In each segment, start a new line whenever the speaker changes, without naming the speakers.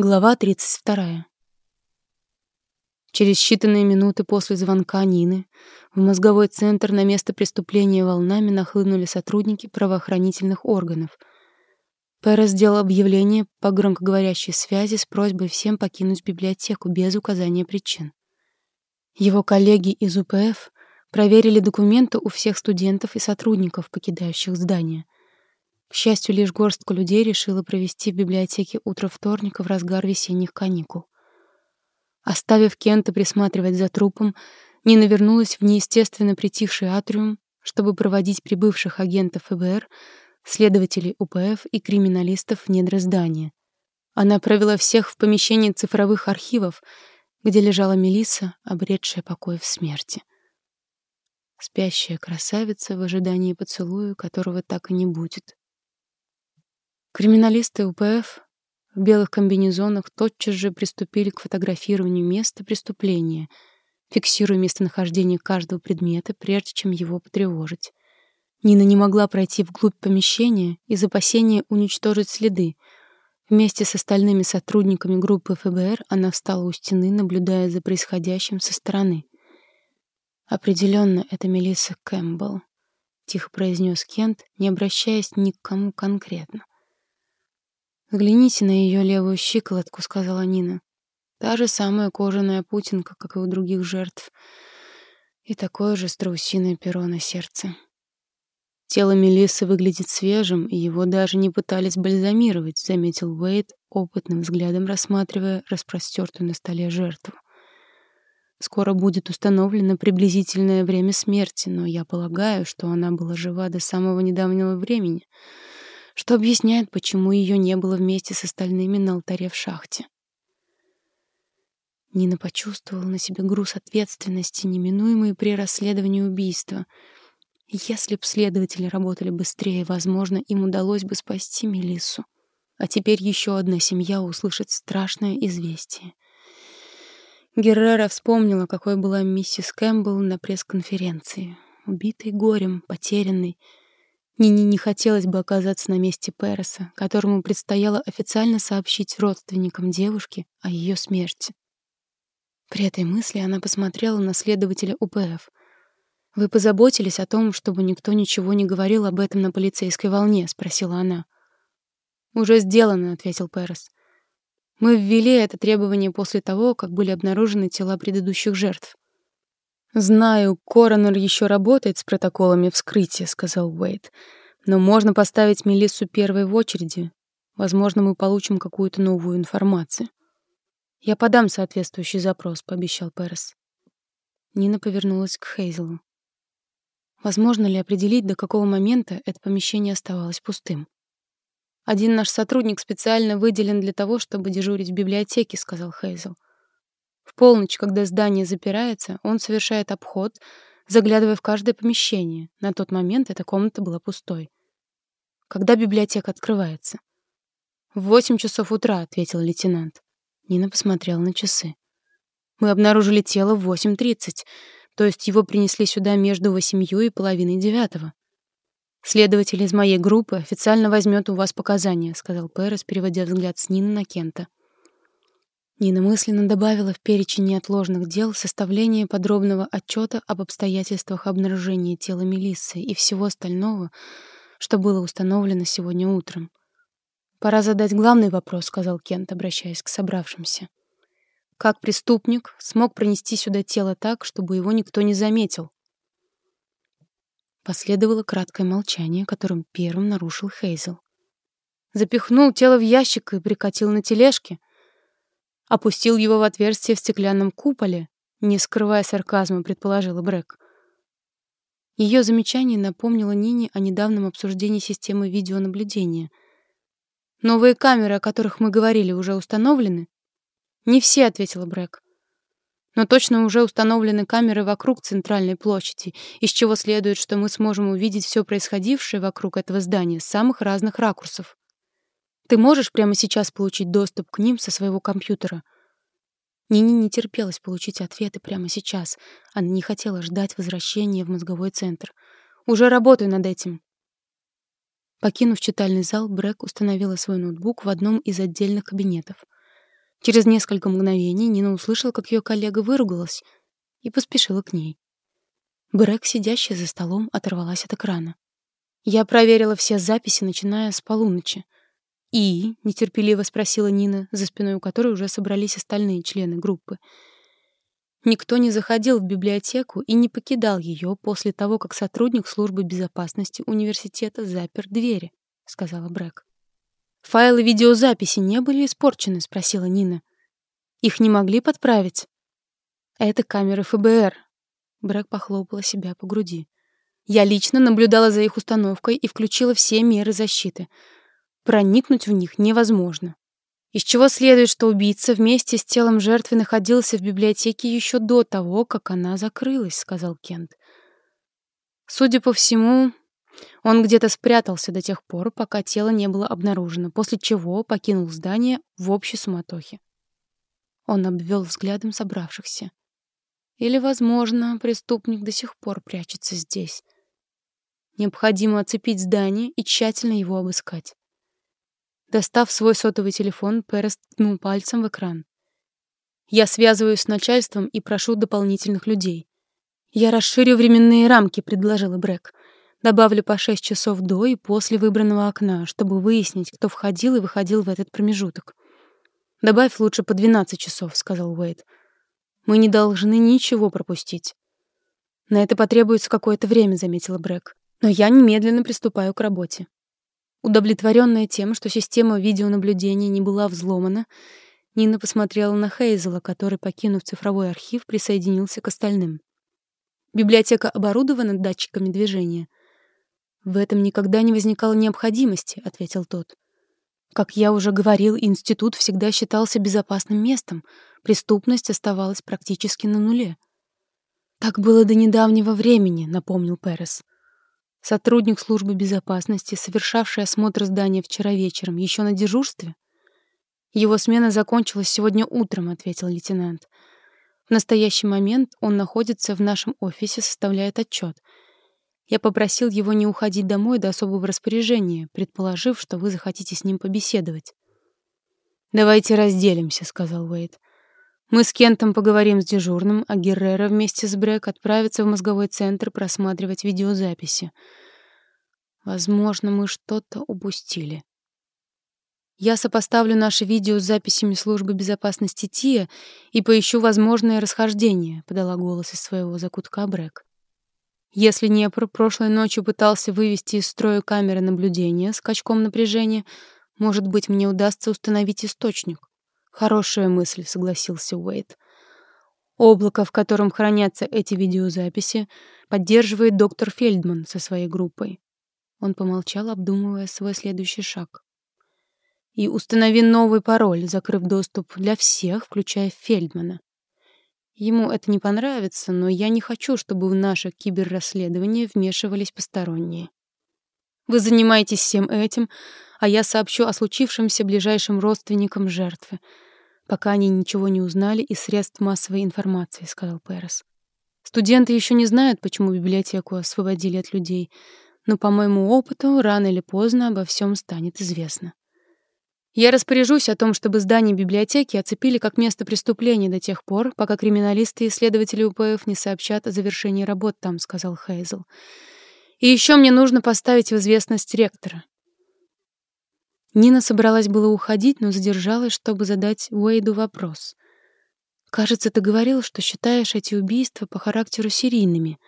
Глава 32. Через считанные минуты после звонка Нины в мозговой центр на место преступления волнами нахлынули сотрудники правоохранительных органов. Перес сделал объявление по громкоговорящей связи с просьбой всем покинуть библиотеку без указания причин. Его коллеги из УПФ проверили документы у всех студентов и сотрудников, покидающих здание — к счастью, лишь горстка людей решила провести в библиотеке утро вторника в разгар весенних каникул. Оставив Кента присматривать за трупом, Нина вернулась в неестественно притихший атриум, чтобы проводить прибывших агентов ФБР, следователей УПФ и криминалистов в недра здания. Она провела всех в помещении цифровых архивов, где лежала Мелисса, обретшая покой в смерти. Спящая красавица в ожидании поцелуя, которого так и не будет. Криминалисты УПФ в белых комбинезонах тотчас же приступили к фотографированию места преступления, фиксируя местонахождение каждого предмета, прежде чем его потревожить. Нина не могла пройти вглубь помещения из опасения уничтожить следы. Вместе с остальными сотрудниками группы ФБР она встала у стены, наблюдая за происходящим со стороны. «Определенно, это Мелисса Кэмпбелл», — тихо произнес Кент, не обращаясь ни к кому конкретно. «Взгляните на ее левую щиколотку», — сказала Нина. «Та же самая кожаная путинка, как и у других жертв. И такое же страусиное перо на сердце». «Тело Мелиссы выглядит свежим, и его даже не пытались бальзамировать», — заметил Уэйд, опытным взглядом рассматривая распростертую на столе жертву. «Скоро будет установлено приблизительное время смерти, но я полагаю, что она была жива до самого недавнего времени» что объясняет, почему ее не было вместе с остальными на алтаре в шахте. Нина почувствовала на себе груз ответственности, неминуемый при расследовании убийства. Если б следователи работали быстрее, возможно, им удалось бы спасти Мелиссу. А теперь еще одна семья услышит страшное известие. Геррера вспомнила, какой была миссис Кэмпбелл на пресс-конференции. Убитой горем, потерянной, Нине не хотелось бы оказаться на месте Переса, которому предстояло официально сообщить родственникам девушки о ее смерти. При этой мысли она посмотрела на следователя УПФ. «Вы позаботились о том, чтобы никто ничего не говорил об этом на полицейской волне?» — спросила она. «Уже сделано», — ответил Перес. «Мы ввели это требование после того, как были обнаружены тела предыдущих жертв». «Знаю, коронер еще работает с протоколами вскрытия», — сказал Уэйд. «Но можно поставить Мелиссу первой в очереди. Возможно, мы получим какую-то новую информацию». «Я подам соответствующий запрос», — пообещал Перес. Нина повернулась к Хейзелу. Возможно ли определить, до какого момента это помещение оставалось пустым? «Один наш сотрудник специально выделен для того, чтобы дежурить в библиотеке», — сказал Хейзел. В полночь, когда здание запирается, он совершает обход, заглядывая в каждое помещение. На тот момент эта комната была пустой. Когда библиотека открывается? «В восемь часов утра», — ответил лейтенант. Нина посмотрела на часы. «Мы обнаружили тело в восемь тридцать, то есть его принесли сюда между восемью и половиной девятого. Следователь из моей группы официально возьмет у вас показания», — сказал Перес, переводя взгляд с Нины на Кента. Нина мысленно добавила в перечень неотложных дел составление подробного отчета об обстоятельствах обнаружения тела Мелиссы и всего остального, что было установлено сегодня утром. «Пора задать главный вопрос», — сказал Кент, обращаясь к собравшимся. «Как преступник смог пронести сюда тело так, чтобы его никто не заметил?» Последовало краткое молчание, которым первым нарушил Хейзел. «Запихнул тело в ящик и прикатил на тележке», опустил его в отверстие в стеклянном куполе, не скрывая сарказма, предположила Брэк. Ее замечание напомнило Нине о недавнем обсуждении системы видеонаблюдения. «Новые камеры, о которых мы говорили, уже установлены?» «Не все», — ответила Брэк. «Но точно уже установлены камеры вокруг центральной площади, из чего следует, что мы сможем увидеть все происходившее вокруг этого здания с самых разных ракурсов». Ты можешь прямо сейчас получить доступ к ним со своего компьютера?» Нине не терпелось получить ответы прямо сейчас. Она не хотела ждать возвращения в мозговой центр. «Уже работаю над этим». Покинув читальный зал, Брэк установила свой ноутбук в одном из отдельных кабинетов. Через несколько мгновений Нина услышала, как ее коллега выругалась, и поспешила к ней. Брэк, сидящая за столом, оторвалась от экрана. Я проверила все записи, начиная с полуночи. «И?» — нетерпеливо спросила Нина, за спиной у которой уже собрались остальные члены группы. Никто не заходил в библиотеку и не покидал ее после того, как сотрудник службы безопасности университета запер двери, — сказала Брэк. «Файлы видеозаписи не были испорчены?» — спросила Нина. «Их не могли подправить?» «Это камеры ФБР». Брэк похлопала себя по груди. «Я лично наблюдала за их установкой и включила все меры защиты. Проникнуть в них невозможно. Из чего следует, что убийца вместе с телом жертвы находился в библиотеке еще до того, как она закрылась, сказал Кент. Судя по всему, он где-то спрятался до тех пор, пока тело не было обнаружено, после чего покинул здание в общей суматохе. Он обвел взглядом собравшихся. Или, возможно, преступник до сих пор прячется здесь. Необходимо оцепить здание и тщательно его обыскать. Достав свой сотовый телефон, Перес ткнул пальцем в экран. «Я связываюсь с начальством и прошу дополнительных людей. Я расширю временные рамки», — предложила Брэк. «Добавлю по шесть часов до и после выбранного окна, чтобы выяснить, кто входил и выходил в этот промежуток». «Добавь лучше по двенадцать часов», — сказал Уэйд. «Мы не должны ничего пропустить». «На это потребуется какое-то время», — заметила Брэк. «Но я немедленно приступаю к работе». Удовлетворенная тем, что система видеонаблюдения не была взломана, Нина посмотрела на Хейзела, который, покинув цифровой архив, присоединился к остальным. Библиотека оборудована датчиками движения. В этом никогда не возникало необходимости, ответил тот. Как я уже говорил, институт всегда считался безопасным местом. Преступность оставалась практически на нуле. Так было до недавнего времени, напомнил Перес. Сотрудник службы безопасности, совершавший осмотр здания вчера вечером, еще на дежурстве? Его смена закончилась сегодня утром, ответил лейтенант. В настоящий момент он находится в нашем офисе, составляет отчет. Я попросил его не уходить домой до особого распоряжения, предположив, что вы захотите с ним побеседовать. «Давайте разделимся», — сказал Уэйд. «Мы с Кентом поговорим с дежурным, а Геррера вместе с Брэк отправится в мозговой центр просматривать видеозаписи. Возможно, мы что-то упустили». Я сопоставлю наши видео с записями службы безопасности ТИА и поищу возможное расхождение, подала голос из своего закутка Брэк. Если Днепр прошлой ночью пытался вывести из строя камеры наблюдения с скачком напряжения, может быть, мне удастся установить источник. Хорошая мысль, согласился Уэйд. Облако, в котором хранятся эти видеозаписи, поддерживает доктор Фельдман со своей группой. Он помолчал, обдумывая свой следующий шаг. И установи новый пароль, закрыв доступ для всех, включая Фельдмана. Ему это не понравится, но я не хочу, чтобы в наше киберрасследование вмешивались посторонние. Вы занимаетесь всем этим, а я сообщу о случившемся ближайшим родственникам жертвы, пока они ничего не узнали из средств массовой информации, сказал Перес. Студенты еще не знают, почему библиотеку освободили от людей, но по моему опыту рано или поздно обо всем станет известно. Я распоряжусь о том, чтобы здание библиотеки оцепили как место преступления до тех пор, пока криминалисты и исследователи УПФ не сообщат о завершении работ там, сказал Хейзел. И еще мне нужно поставить в известность ректора. Нина собралась было уходить, но задержалась, чтобы задать Уэйду вопрос. «Кажется, ты говорил, что считаешь эти убийства по характеру серийными».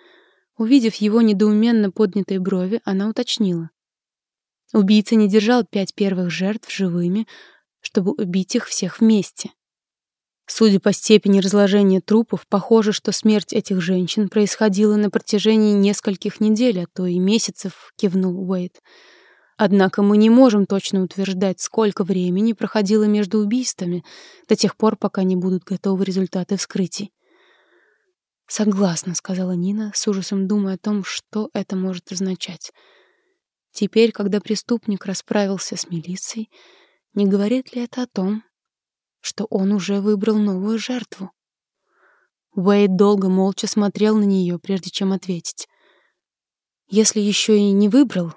Увидев его недоуменно поднятые брови, она уточнила. Убийца не держал пять первых жертв живыми, чтобы убить их всех вместе. Судя по степени разложения трупов, похоже, что смерть этих женщин происходила на протяжении нескольких недель, а то и месяцев, кивнул Уэйд. Однако мы не можем точно утверждать, сколько времени проходило между убийствами до тех пор, пока не будут готовы результаты вскрытий. «Согласна», — сказала Нина, с ужасом думая о том, что это может означать. Теперь, когда преступник расправился с милицией, не говорит ли это о том, что он уже выбрал новую жертву? Уэйд долго молча смотрел на нее, прежде чем ответить. Если еще и не выбрал,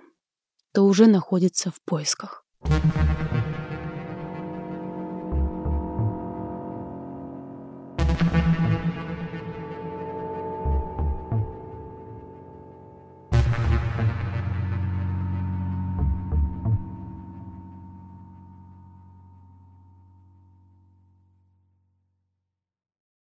то уже находится в поисках. Thank you.